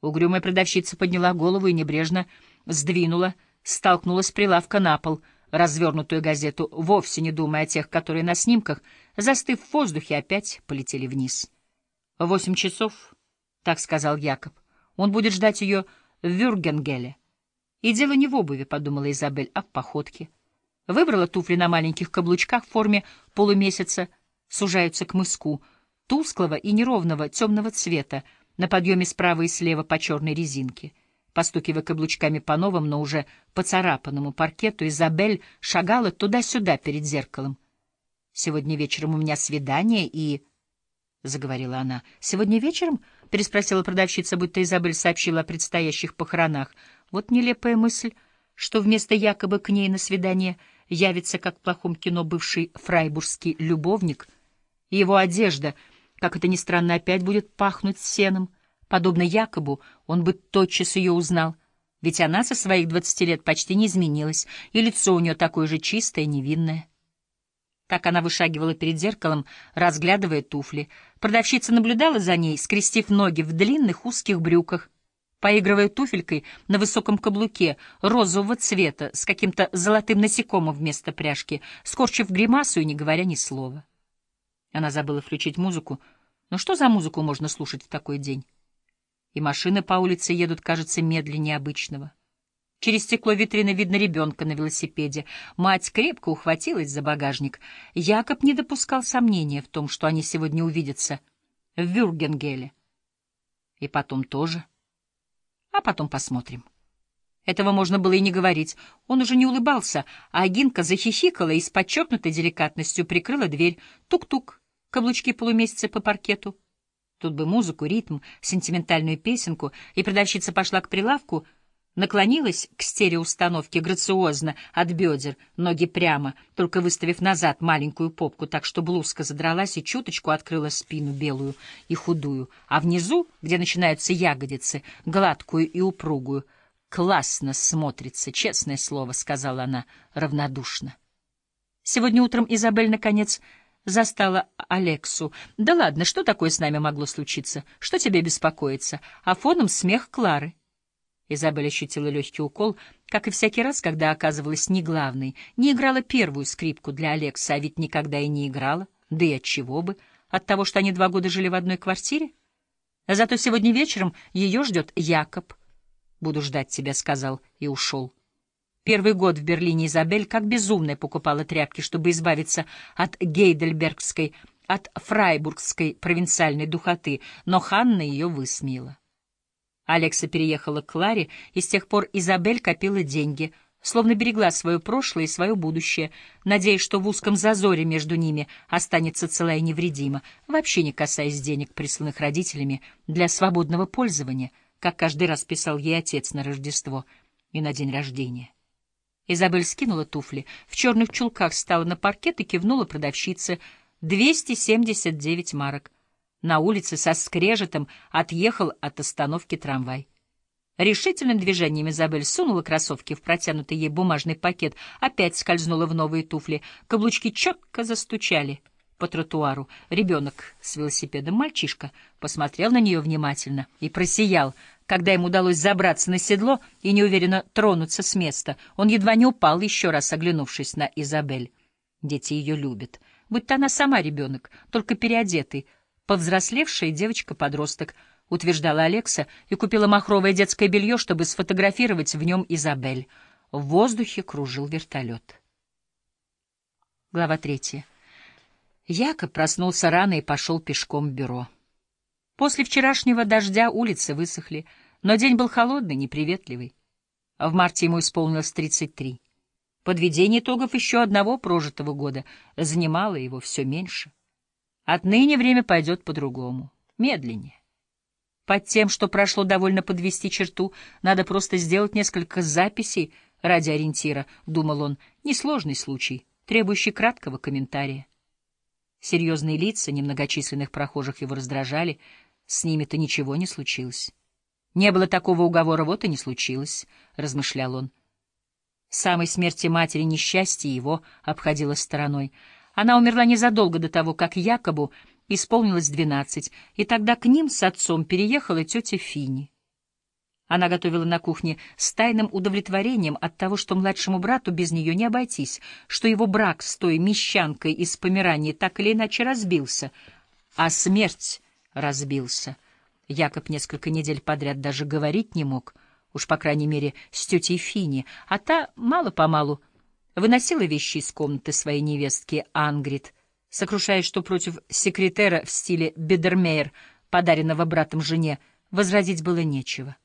Угрюмая продавщица подняла голову и небрежно сдвинула, столкнула с прилавка на пол развернутую газету, вовсе не думая о тех, которые на снимках, застыв в воздухе, опять полетели вниз. «Восемь часов», — так сказал Якоб. «Он будет ждать ее в Вюргенгеле». «И дело не в обуви», — подумала Изабель, — «а в походке». Выбрала туфли на маленьких каблучках в форме полумесяца, сужаются к мыску, тусклого и неровного темного цвета, на подъеме справа и слева по черной резинке. Постукивая каблучками по новому, но уже поцарапанному паркету, Изабель шагала туда-сюда перед зеркалом. «Сегодня вечером у меня свидание, и...» — заговорила она. «Сегодня вечером?» — переспросила продавщица, будто Изабель сообщила о предстоящих похоронах. Вот нелепая мысль, что вместо якобы к ней на свидание явится, как в плохом кино, бывший фрайбургский любовник. Его одежда — как это ни странно, опять будет пахнуть сеном. Подобно Якобу, он бы тотчас ее узнал, ведь она со своих двадцати лет почти не изменилась, и лицо у нее такое же чистое, невинное. Так она вышагивала перед зеркалом, разглядывая туфли. Продавщица наблюдала за ней, скрестив ноги в длинных узких брюках, поигрывая туфелькой на высоком каблуке розового цвета с каким-то золотым насекомым вместо пряжки, скорчив гримасу и не говоря ни слова. Она забыла включить музыку. Но что за музыку можно слушать в такой день? И машины по улице едут, кажется, медленнее обычного. Через стекло витрины видно ребенка на велосипеде. Мать крепко ухватилась за багажник. Якоб не допускал сомнения в том, что они сегодня увидятся в Вюргенгеле. И потом тоже. А потом посмотрим. Этого можно было и не говорить. Он уже не улыбался, а Агинка захихикала и с подчеркнутой деликатностью прикрыла дверь. Тук-тук, каблучки полумесяца по паркету. Тут бы музыку, ритм, сентиментальную песенку, и продавщица пошла к прилавку, наклонилась к стереоустановке грациозно, от бедер, ноги прямо, только выставив назад маленькую попку, так что блузка задралась и чуточку открыла спину белую и худую, а внизу, где начинаются ягодицы, гладкую и упругую — классно смотрится, честное слово, — сказала она равнодушно. Сегодня утром Изабель, наконец, застала Алексу. «Да ладно, что такое с нами могло случиться? Что тебе беспокоится?» А фоном смех Клары. Изабель ощутила легкий укол, как и всякий раз, когда оказывалась не главной, не играла первую скрипку для Алекса, а ведь никогда и не играла. Да и от чего бы? От того, что они два года жили в одной квартире? Зато сегодня вечером ее ждет Якоб — «Буду ждать тебя», — сказал и ушел. Первый год в Берлине Изабель как безумная покупала тряпки, чтобы избавиться от гейдельбергской, от фрайбургской провинциальной духоты, но Ханна ее высмеяла. Алекса переехала к Кларе, и с тех пор Изабель копила деньги, словно берегла свое прошлое и свое будущее, надеясь, что в узком зазоре между ними останется целая и невредима, вообще не касаясь денег, присланных родителями для свободного пользования — как каждый раз писал ей отец на Рождество и на день рождения. Изабель скинула туфли, в черных чулках стала на паркет и кивнула продавщице. Двести семьдесят девять марок. На улице со скрежетом отъехал от остановки трамвай. Решительным движением Изабель сунула кроссовки в протянутый ей бумажный пакет, опять скользнула в новые туфли. Каблучки четко застучали по тротуару. Ребенок с велосипедом, мальчишка, посмотрел на нее внимательно и просиял, когда ему удалось забраться на седло и неуверенно тронуться с места. Он едва не упал, еще раз оглянувшись на Изабель. Дети ее любят. Будь-то она сама ребенок, только переодетый, повзрослевшая девочка-подросток, утверждала Алекса и купила махровое детское белье, чтобы сфотографировать в нем Изабель. В воздухе кружил вертолет. Глава третья. Якоб проснулся рано и пошел пешком в бюро. После вчерашнего дождя улицы высохли, но день был холодный, неприветливый. В марте ему исполнилось 33. Подведение итогов еще одного прожитого года занимало его все меньше. Отныне время пойдет по-другому, медленнее. Под тем, что прошло довольно подвести черту, надо просто сделать несколько записей ради ориентира, думал он, несложный случай, требующий краткого комментария. Серьезные лица немногочисленных прохожих его раздражали, с ними-то ничего не случилось. Не было такого уговора, вот и не случилось, — размышлял он. Самой смерти матери несчастье его обходило стороной. Она умерла незадолго до того, как Якобу исполнилось двенадцать, и тогда к ним с отцом переехала тетя Фини. Она готовила на кухне с тайным удовлетворением от того, что младшему брату без нее не обойтись, что его брак с той мещанкой из Померании так или иначе разбился, а смерть разбился. Якоб несколько недель подряд даже говорить не мог, уж по крайней мере с тетей Фини, а та мало-помалу выносила вещи из комнаты своей невестки Ангрид, сокрушаясь, что против секретера в стиле Бедермейер, подаренного братом жене, возразить было нечего.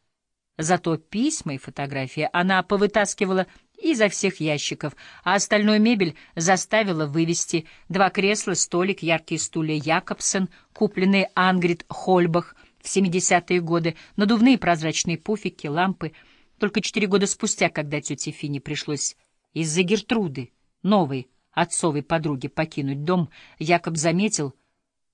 Зато письма и фотографии она повытаскивала изо всех ящиков, а остальную мебель заставила вывести два кресла, столик, яркие стулья Якобсен, купленные Ангрид Хольбах в 70-е годы, надувные прозрачные пуфики, лампы. Только четыре года спустя, когда тете Фине пришлось из-за Гертруды, новой отцовой подруги, покинуть дом, Якоб заметил —